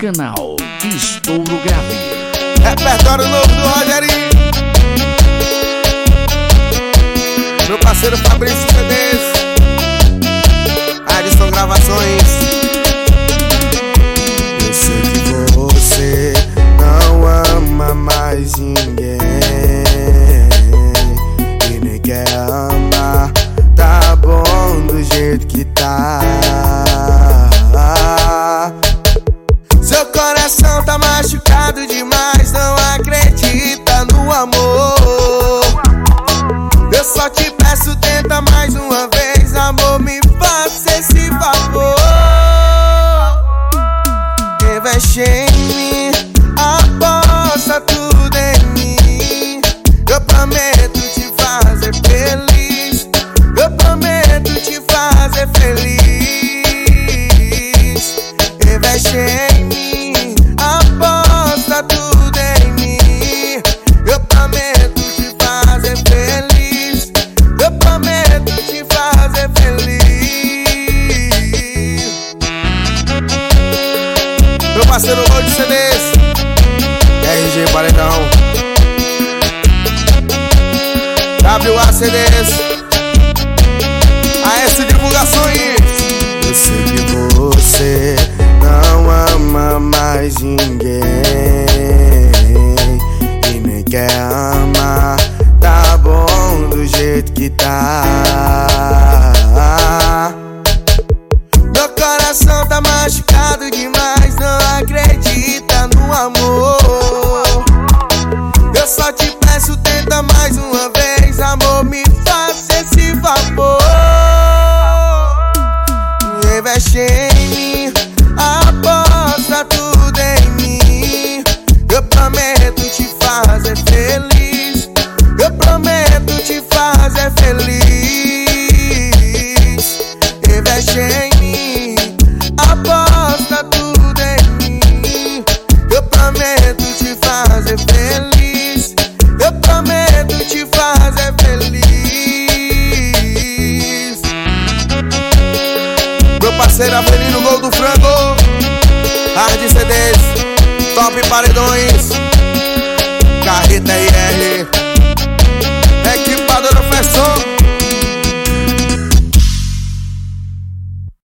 canal Estouro Grave. Repertório novo do Rogerinho. Meu parceiro Fabrício coração tá machucado demais, não acredita no amor. Eu só te peço, tenta mais uma vez, amor, me faça esse favor. Investe em mim, aposta tudo em mim. Eu prometo te fazer feliz. Parceiro Rod CDs, RG Paredão, WACDs, AS Divulgações. Eu sei que você não ama mais ninguém e nem quer amar. Tá bom do jeito que tá. Meu coração tá machucado demais, Investe em mim, aposta tudo em mim. Eu prometo te fazer feliz. Eu prometo te fazer feliz. Investe em mim, aposta tudo em mim. Eu prometo te fazer feliz. parceira feliz no gol do frango. Hard CDs, top paredões. Carreta aí.